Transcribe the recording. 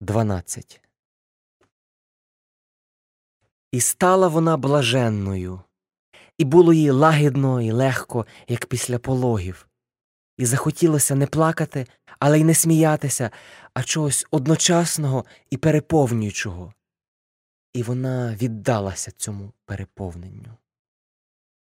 12 І стала вона блаженною, і було їй лагідно і легко, як після пологів, і захотілося не плакати, але й не сміятися, а чогось одночасного і переповнюючого. І вона віддалася цьому переповненню.